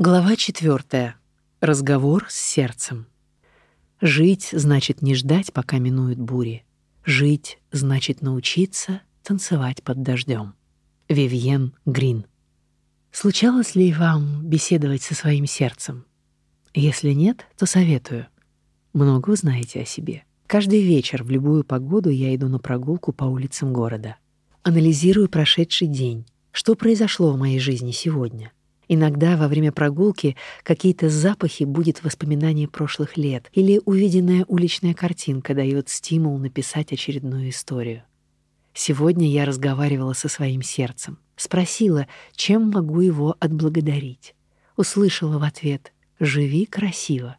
Глава четвертая. Разговор с сердцем. Жить значит не ждать, пока минуют бури. Жить значит научиться танцевать под дождем. Вивьен Грин. Случалось ли вам беседовать со своим сердцем? Если нет, то советую. Много узнаете о себе. Каждый вечер в любую погоду я иду на прогулку по улицам города. Анализирую прошедший день. Что произошло в моей жизни сегодня? Иногда во время прогулки какие-то запахи будет воспоминание прошлых лет или увиденная уличная картинка дает стимул написать очередную историю. Сегодня я разговаривала со своим сердцем, спросила, чем могу его отблагодарить. Услышала в ответ «Живи красиво».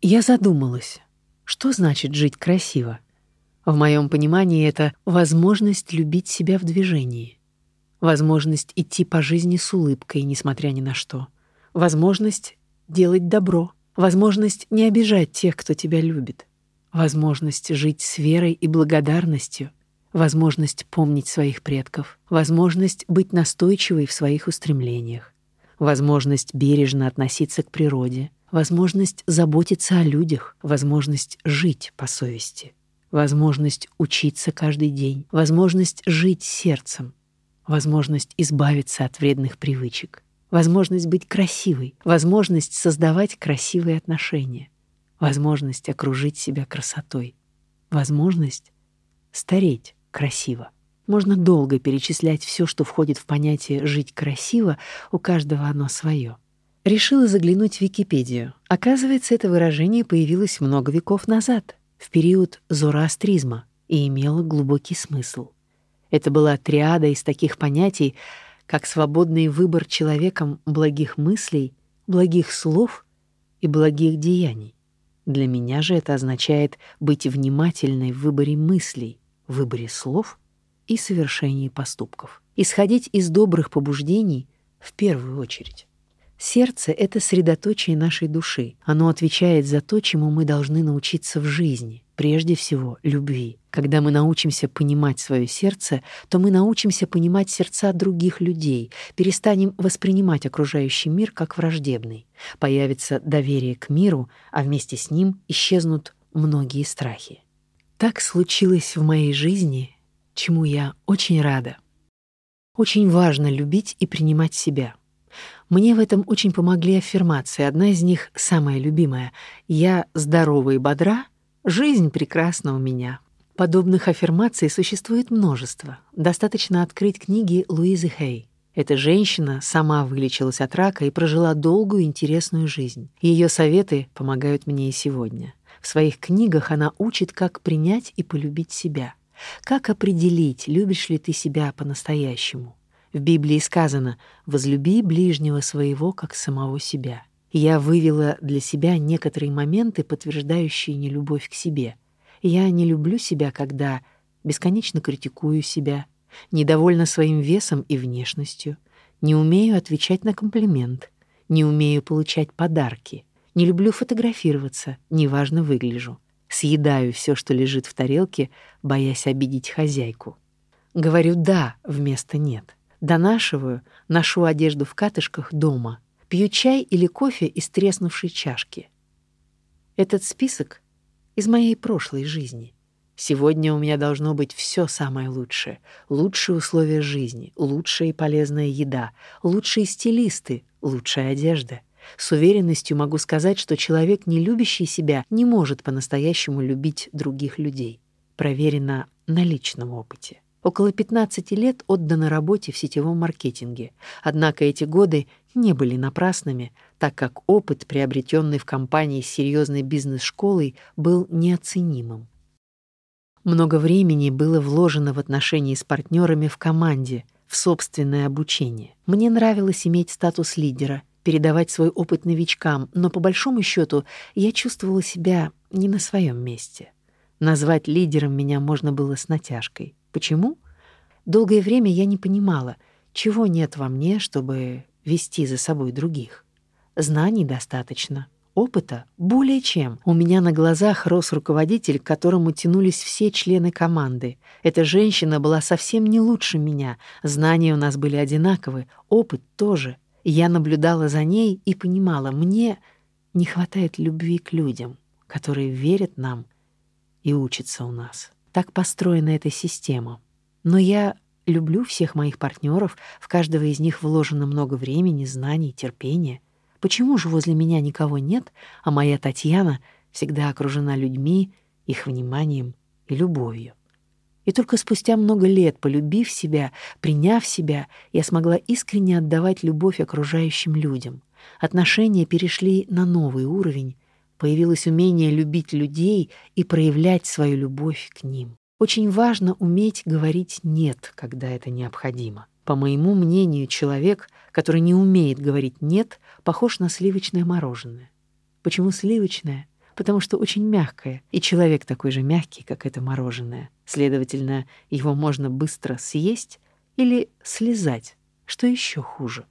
Я задумалась, что значит жить красиво? В моем понимании это возможность любить себя в движении — возможность идти по жизни с улыбкой, несмотря ни на что, возможность делать добро, возможность не обижать тех, кто тебя любит, возможность жить с верой и благодарностью, возможность помнить своих предков, возможность быть настойчивой в своих устремлениях, возможность бережно относиться к природе, возможность заботиться о людях, возможность жить по совести, возможность учиться каждый день, возможность жить сердцем, возможность избавиться от вредных привычек, возможность быть красивой, возможность создавать красивые отношения, возможность окружить себя красотой, возможность стареть красиво. Можно долго перечислять все, что входит в понятие «жить красиво», у каждого оно свое. Решила заглянуть в Википедию. Оказывается, это выражение появилось много веков назад, в период зороастризма, и имело глубокий смысл. Это была триада из таких понятий, как свободный выбор человеком благих мыслей, благих слов и благих деяний. Для меня же это означает быть внимательной в выборе мыслей, выборе слов и совершении поступков. Исходить из добрых побуждений в первую очередь. Сердце — это средоточие нашей души. Оно отвечает за то, чему мы должны научиться в жизни. Прежде всего, любви. Когда мы научимся понимать свое сердце, то мы научимся понимать сердца других людей, перестанем воспринимать окружающий мир как враждебный. Появится доверие к миру, а вместе с ним исчезнут многие страхи. Так случилось в моей жизни, чему я очень рада. Очень важно любить и принимать себя — мне в этом очень помогли аффирмации. Одна из них самая любимая. «Я здорова и бодра, жизнь прекрасна у меня». Подобных аффирмаций существует множество. Достаточно открыть книги Луизы Хей. Эта женщина сама вылечилась от рака и прожила долгую интересную жизнь. Ее советы помогают мне и сегодня. В своих книгах она учит, как принять и полюбить себя. Как определить, любишь ли ты себя по-настоящему. В Библии сказано «возлюби ближнего своего, как самого себя». Я вывела для себя некоторые моменты, подтверждающие нелюбовь к себе. Я не люблю себя, когда бесконечно критикую себя, недовольна своим весом и внешностью, не умею отвечать на комплимент, не умею получать подарки, не люблю фотографироваться, неважно выгляжу, съедаю все, что лежит в тарелке, боясь обидеть хозяйку. Говорю «да» вместо «нет». Донашиваю, ношу одежду в катышках дома, пью чай или кофе из треснувшей чашки. Этот список из моей прошлой жизни. Сегодня у меня должно быть все самое лучшее. Лучшие условия жизни, лучшая и полезная еда, лучшие стилисты, лучшая одежда. С уверенностью могу сказать, что человек, не любящий себя, не может по-настоящему любить других людей. Проверено на личном опыте. Около 15 лет отдано работе в сетевом маркетинге. Однако эти годы не были напрасными, так как опыт, приобретенный в компании с серьезной бизнес-школой, был неоценимым. Много времени было вложено в отношения с партнерами в команде, в собственное обучение. Мне нравилось иметь статус лидера, передавать свой опыт новичкам, но по большому счету я чувствовала себя не на своем месте. Назвать лидером меня можно было с натяжкой. Почему? Долгое время я не понимала, чего нет во мне, чтобы вести за собой других. Знаний достаточно, опыта более чем. У меня на глазах рос руководитель, к которому тянулись все члены команды. Эта женщина была совсем не лучше меня, знания у нас были одинаковы, опыт тоже. Я наблюдала за ней и понимала, мне не хватает любви к людям, которые верят нам и учатся у нас. Так построена эта система. Но я люблю всех моих партнеров, в каждого из них вложено много времени, знаний, терпения. Почему же возле меня никого нет, а моя Татьяна всегда окружена людьми, их вниманием и любовью? И только спустя много лет, полюбив себя, приняв себя, я смогла искренне отдавать любовь окружающим людям. Отношения перешли на новый уровень, появилось умение любить людей и проявлять свою любовь к ним. Очень важно уметь говорить «нет», когда это необходимо. По моему мнению, человек, который не умеет говорить «нет», похож на сливочное мороженое. Почему сливочное? Потому что очень мягкое, и человек такой же мягкий, как это мороженое. Следовательно, его можно быстро съесть или слезать, что еще хуже.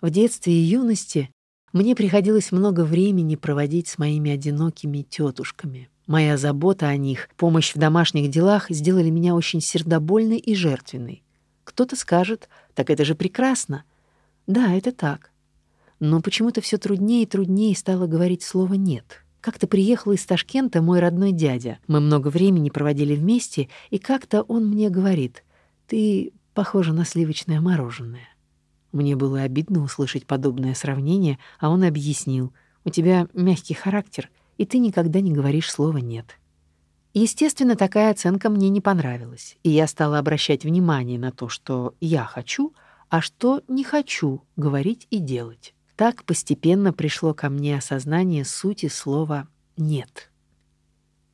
В детстве и юности мне приходилось много времени проводить с моими одинокими тетушками. Моя забота о них, помощь в домашних делах сделали меня очень сердобольной и жертвенной. Кто-то скажет, так это же прекрасно. Да, это так. Но почему-то все труднее и труднее стало говорить слово «нет». Как-то приехал из Ташкента мой родной дядя. Мы много времени проводили вместе, и как-то он мне говорит, «Ты похожа на сливочное мороженое». Мне было обидно услышать подобное сравнение, а он объяснил, «У тебя мягкий характер, и ты никогда не говоришь слова «нет». Естественно, такая оценка мне не понравилась, и я стала обращать внимание на то, что я хочу, а что не хочу говорить и делать. Так постепенно пришло ко мне осознание сути слова «нет».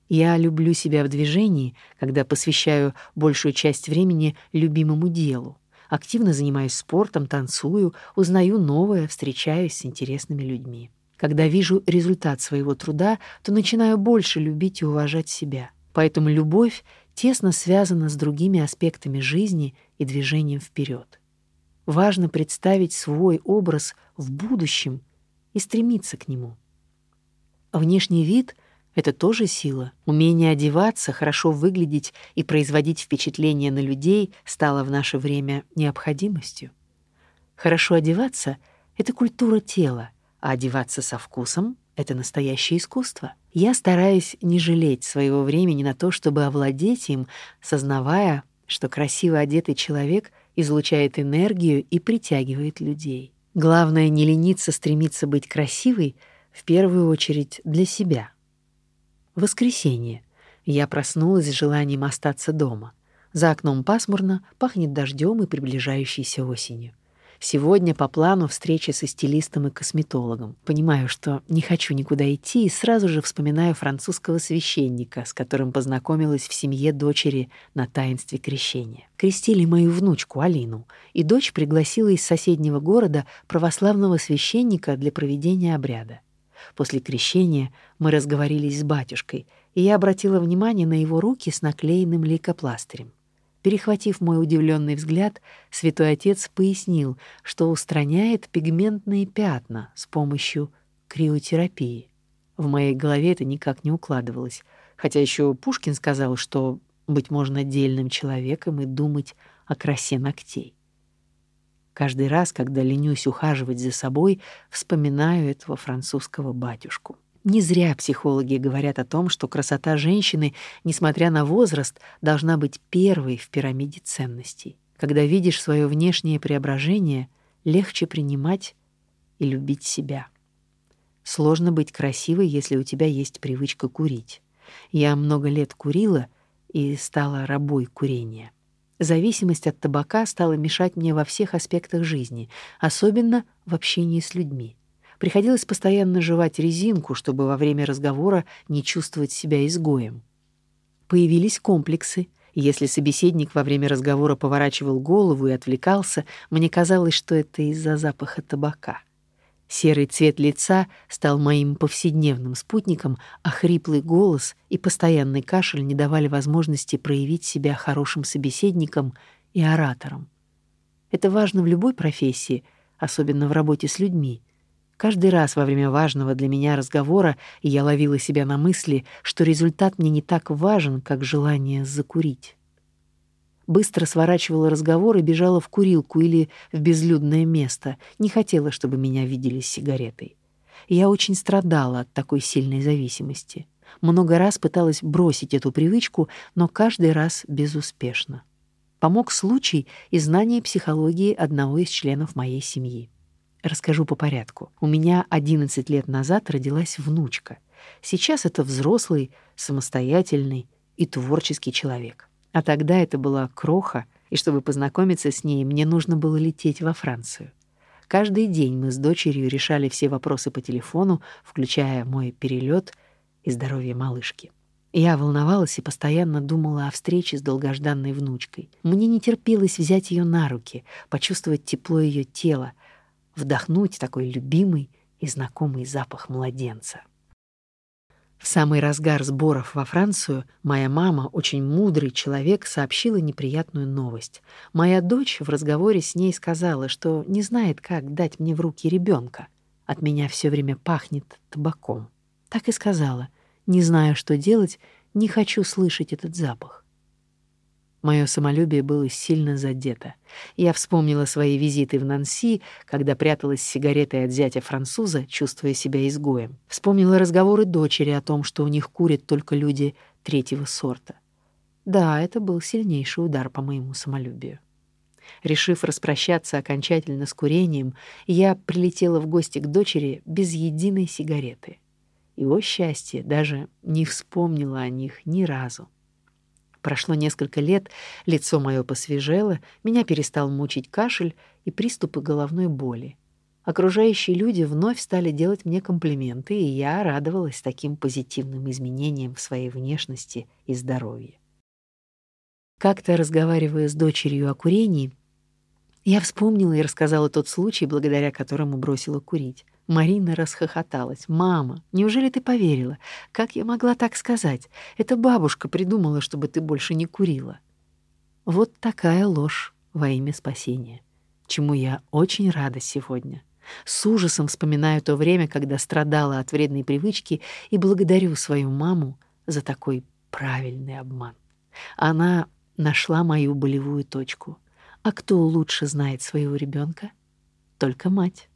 Я люблю себя в движении, когда посвящаю большую часть времени любимому делу. Активно занимаюсь спортом, танцую, узнаю новое, встречаюсь с интересными людьми. Когда вижу результат своего труда, то начинаю больше любить и уважать себя. Поэтому любовь тесно связана с другими аспектами жизни и движением вперед. Важно представить свой образ в будущем и стремиться к нему. Внешний вид — это тоже сила. Умение одеваться, хорошо выглядеть и производить впечатление на людей стало в наше время необходимостью. Хорошо одеваться — это культура тела, а одеваться со вкусом — это настоящее искусство. Я стараюсь не жалеть своего времени на то, чтобы овладеть им, сознавая, что красиво одетый человек излучает энергию и притягивает людей. Главное не лениться стремиться быть красивой, в первую очередь для себя. Воскресенье. Я проснулась с желанием остаться дома. За окном пасмурно, пахнет дождем и приближающейся осенью. Сегодня по плану встреча со стилистом и косметологом. Понимаю, что не хочу никуда идти, и сразу же вспоминаю французского священника, с которым познакомилась в семье дочери на таинстве крещения. Крестили мою внучку Алину, и дочь пригласила из соседнего города православного священника для проведения обряда. После крещения мы разговорились с батюшкой, и я обратила внимание на его руки с наклеенным лейкопластырем. Перехватив мой удивленный взгляд, святой отец пояснил, что устраняет пигментные пятна с помощью криотерапии. В моей голове это никак не укладывалось, хотя еще Пушкин сказал, что быть можно отдельным человеком и думать о красе ногтей. Каждый раз, когда ленюсь ухаживать за собой, вспоминаю этого французского батюшку. Не зря психологи говорят о том, что красота женщины, несмотря на возраст, должна быть первой в пирамиде ценностей. Когда видишь свое внешнее преображение, легче принимать и любить себя. Сложно быть красивой, если у тебя есть привычка курить. Я много лет курила и стала рабой курения. Зависимость от табака стала мешать мне во всех аспектах жизни, особенно в общении с людьми. Приходилось постоянно жевать резинку, чтобы во время разговора не чувствовать себя изгоем. Появились комплексы. Если собеседник во время разговора поворачивал голову и отвлекался, мне казалось, что это из-за запаха табака. Серый цвет лица стал моим повседневным спутником, а хриплый голос и постоянный кашель не давали возможности проявить себя хорошим собеседником и оратором. Это важно в любой профессии, особенно в работе с людьми. Каждый раз во время важного для меня разговора я ловила себя на мысли, что результат мне не так важен, как желание закурить. Быстро сворачивала разговор и бежала в курилку или в безлюдное место. Не хотела, чтобы меня видели с сигаретой. Я очень страдала от такой сильной зависимости. Много раз пыталась бросить эту привычку, но каждый раз безуспешно. Помог случай и знание психологии одного из членов моей семьи. Расскажу по порядку. У меня 11 лет назад родилась внучка. Сейчас это взрослый, самостоятельный и творческий человек. А тогда это была кроха, и чтобы познакомиться с ней, мне нужно было лететь во Францию. Каждый день мы с дочерью решали все вопросы по телефону, включая мой перелет и здоровье малышки. Я волновалась и постоянно думала о встрече с долгожданной внучкой. Мне не терпелось взять ее на руки, почувствовать тепло ее тела, вдохнуть такой любимый и знакомый запах младенца. В самый разгар сборов во Францию моя мама, очень мудрый человек, сообщила неприятную новость. Моя дочь в разговоре с ней сказала, что не знает, как дать мне в руки ребенка. От меня все время пахнет табаком. Так и сказала. Не знаю, что делать, не хочу слышать этот запах. Мое самолюбие было сильно задето. Я вспомнила свои визиты в Нанси, когда пряталась с сигаретой от зятя француза, чувствуя себя изгоем. Вспомнила разговоры дочери о том, что у них курят только люди третьего сорта. Да, это был сильнейший удар по моему самолюбию. Решив распрощаться окончательно с курением, я прилетела в гости к дочери без единой сигареты. И, о счастье, даже не вспомнила о них ни разу. Прошло несколько лет, лицо мое посвежело, меня перестал мучить кашель и приступы головной боли. Окружающие люди вновь стали делать мне комплименты, и я радовалась таким позитивным изменениям в своей внешности и здоровье. Как-то разговаривая с дочерью о курении, я вспомнила и рассказала тот случай, благодаря которому бросила курить. Марина расхохоталась. «Мама, неужели ты поверила? Как я могла так сказать? Это бабушка придумала, чтобы ты больше не курила». Вот такая ложь во имя спасения, чему я очень рада сегодня. С ужасом вспоминаю то время, когда страдала от вредной привычки и благодарю свою маму за такой правильный обман. Она нашла мою болевую точку. А кто лучше знает своего ребенка? Только мать.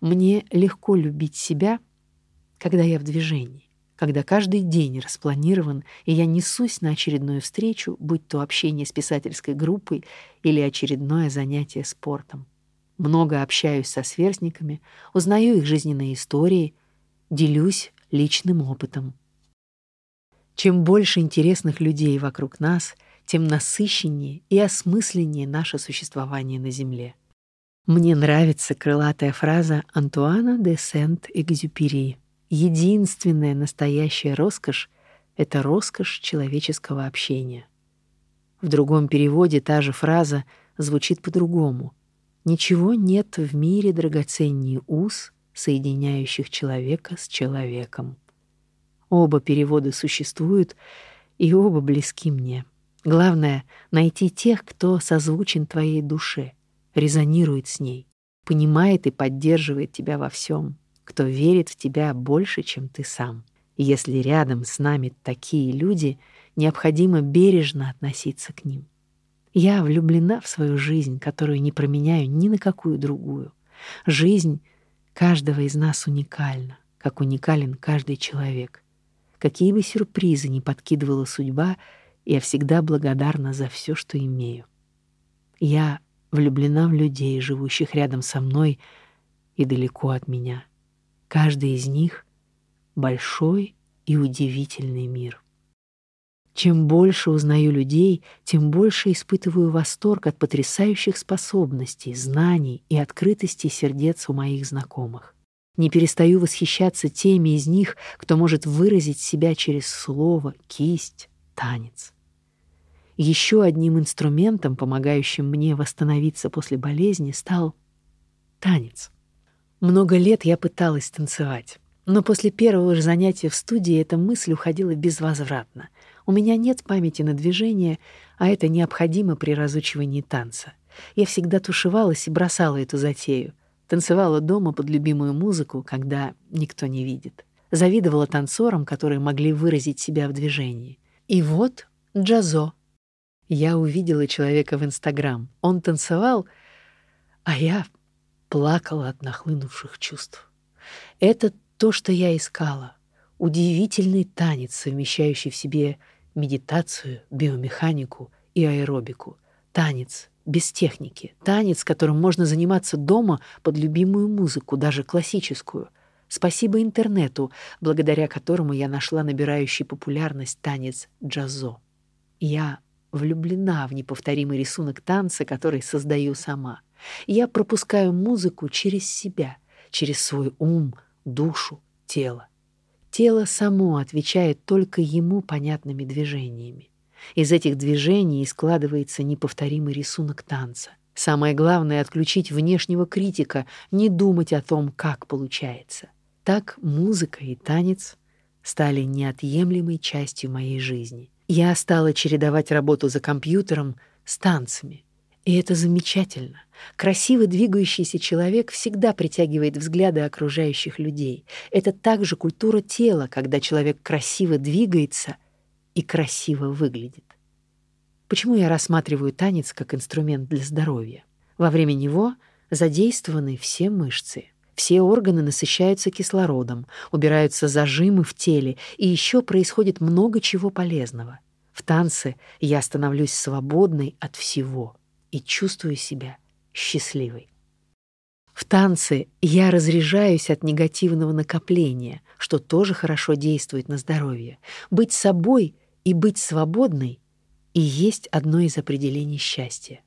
Мне легко любить себя, когда я в движении, когда каждый день распланирован, и я несусь на очередную встречу, будь то общение с писательской группой или очередное занятие спортом. Много общаюсь со сверстниками, узнаю их жизненные истории, делюсь личным опытом. Чем больше интересных людей вокруг нас, тем насыщеннее и осмысленнее наше существование на Земле. Мне нравится крылатая фраза Антуана де Сент-Экзюпери. Единственная настоящая роскошь — это роскошь человеческого общения. В другом переводе та же фраза звучит по-другому. Ничего нет в мире драгоценнее уз, соединяющих человека с человеком. Оба перевода существуют, и оба близки мне. Главное — найти тех, кто созвучен твоей душе — резонирует с ней, понимает и поддерживает тебя во всем, кто верит в тебя больше, чем ты сам. Если рядом с нами такие люди, необходимо бережно относиться к ним. Я влюблена в свою жизнь, которую не променяю ни на какую другую. Жизнь каждого из нас уникальна, как уникален каждый человек. Какие бы сюрпризы ни подкидывала судьба, я всегда благодарна за все, что имею. Я влюблена в людей, живущих рядом со мной и далеко от меня. Каждый из них — большой и удивительный мир. Чем больше узнаю людей, тем больше испытываю восторг от потрясающих способностей, знаний и открытости сердец у моих знакомых. Не перестаю восхищаться теми из них, кто может выразить себя через слово, кисть, танец. Еще одним инструментом, помогающим мне восстановиться после болезни, стал танец. Много лет я пыталась танцевать, но после первого же занятия в студии эта мысль уходила безвозвратно. У меня нет памяти на движение, а это необходимо при разучивании танца. Я всегда тушевалась и бросала эту затею. Танцевала дома под любимую музыку, когда никто не видит. Завидовала танцорам, которые могли выразить себя в движении. И вот джазо — Я увидела человека в Инстаграм. Он танцевал, а я плакала от нахлынувших чувств. Это то, что я искала. Удивительный танец, совмещающий в себе медитацию, биомеханику и аэробику. Танец без техники. Танец, которым можно заниматься дома под любимую музыку, даже классическую. Спасибо интернету, благодаря которому я нашла набирающий популярность танец джазо. Я влюблена в неповторимый рисунок танца, который создаю сама. Я пропускаю музыку через себя, через свой ум, душу, тело. Тело само отвечает только ему понятными движениями. Из этих движений складывается неповторимый рисунок танца. Самое главное — отключить внешнего критика, не думать о том, как получается. Так музыка и танец стали неотъемлемой частью моей жизни. Я стала чередовать работу за компьютером с танцами. И это замечательно. Красиво двигающийся человек всегда притягивает взгляды окружающих людей. Это также культура тела, когда человек красиво двигается и красиво выглядит. Почему я рассматриваю танец как инструмент для здоровья? Во время него задействованы все мышцы, все органы насыщаются кислородом, убираются зажимы в теле, и еще происходит много чего полезного. В танце я становлюсь свободной от всего и чувствую себя счастливой. В танце я разряжаюсь от негативного накопления, что тоже хорошо действует на здоровье. Быть собой и быть свободной и есть одно из определений счастья.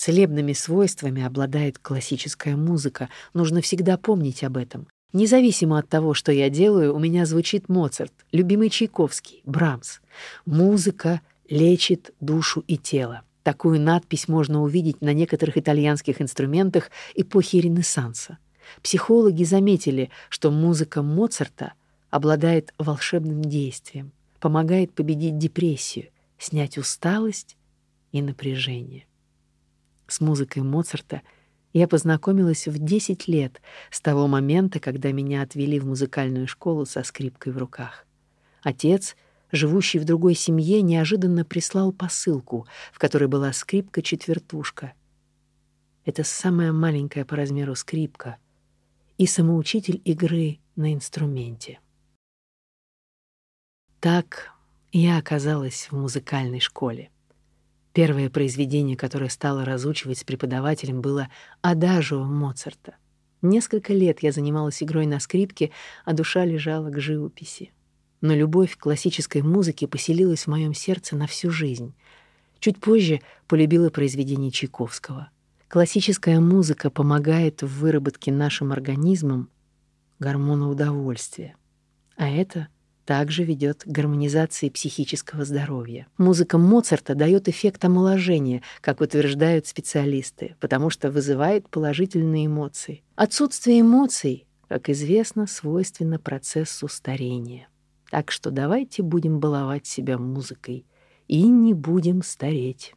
Целебными свойствами обладает классическая музыка, нужно всегда помнить об этом. Независимо от того, что я делаю, у меня звучит Моцарт, любимый Чайковский, Брамс. Музыка лечит душу и тело. Такую надпись можно увидеть на некоторых итальянских инструментах эпохи Ренессанса. Психологи заметили, что музыка Моцарта обладает волшебным действием помогает победить депрессию, снять усталость и напряжение. С музыкой Моцарта я познакомилась в 10 лет, с того момента, когда меня отвели в музыкальную школу со скрипкой в руках. Отец, живущий в другой семье, неожиданно прислал посылку, в которой была скрипка-четвертушка. Это самая маленькая по размеру скрипка и самоучитель игры на инструменте. Так я оказалась в музыкальной школе. Первое произведение, которое стала разучивать с преподавателем, было «Адажио» Моцарта. Несколько лет я занималась игрой на скрипке, а душа лежала к живописи. Но любовь к классической музыке поселилась в моем сердце на всю жизнь. Чуть позже полюбила произведение Чайковского. Классическая музыка помогает в выработке нашим организмом гормона удовольствия. А это — также ведет к гармонизации психического здоровья. Музыка Моцарта дает эффект омоложения, как утверждают специалисты, потому что вызывает положительные эмоции. Отсутствие эмоций, как известно, свойственно процессу старения. Так что давайте будем баловать себя музыкой и не будем стареть.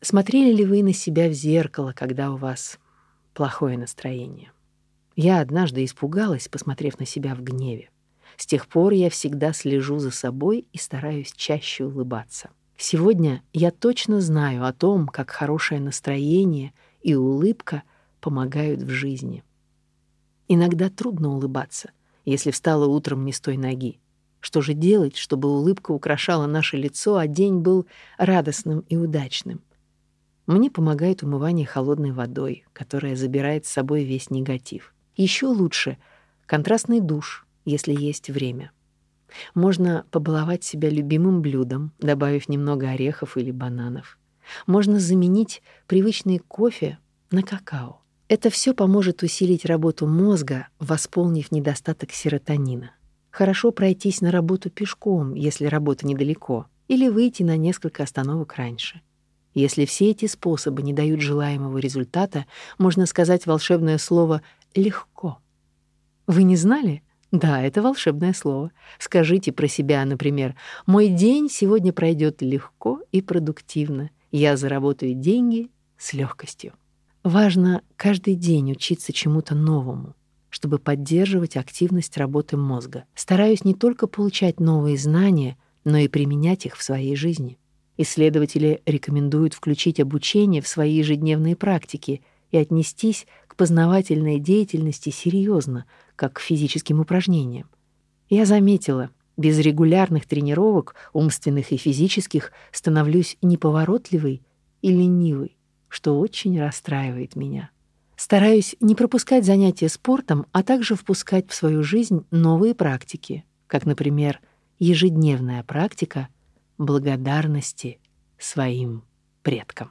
Смотрели ли вы на себя в зеркало, когда у вас плохое настроение? Я однажды испугалась, посмотрев на себя в гневе. С тех пор я всегда слежу за собой и стараюсь чаще улыбаться. Сегодня я точно знаю о том, как хорошее настроение и улыбка помогают в жизни. Иногда трудно улыбаться, если встала утром не с той ноги. Что же делать, чтобы улыбка украшала наше лицо, а день был радостным и удачным? Мне помогает умывание холодной водой, которая забирает с собой весь негатив. Еще лучше — контрастный душ, если есть время. Можно побаловать себя любимым блюдом, добавив немного орехов или бананов. Можно заменить привычный кофе на какао. Это все поможет усилить работу мозга, восполнив недостаток серотонина. Хорошо пройтись на работу пешком, если работа недалеко, или выйти на несколько остановок раньше. Если все эти способы не дают желаемого результата, можно сказать волшебное слово «легко». Вы не знали? Да, это волшебное слово. Скажите про себя, например, «Мой день сегодня пройдет легко и продуктивно. Я заработаю деньги с легкостью». Важно каждый день учиться чему-то новому, чтобы поддерживать активность работы мозга. Стараюсь не только получать новые знания, но и применять их в своей жизни. Исследователи рекомендуют включить обучение в свои ежедневные практики и отнестись познавательной деятельности серьезно, как к физическим упражнениям. Я заметила, без регулярных тренировок, умственных и физических, становлюсь неповоротливой и ленивой, что очень расстраивает меня. Стараюсь не пропускать занятия спортом, а также впускать в свою жизнь новые практики, как, например, ежедневная практика благодарности своим предкам.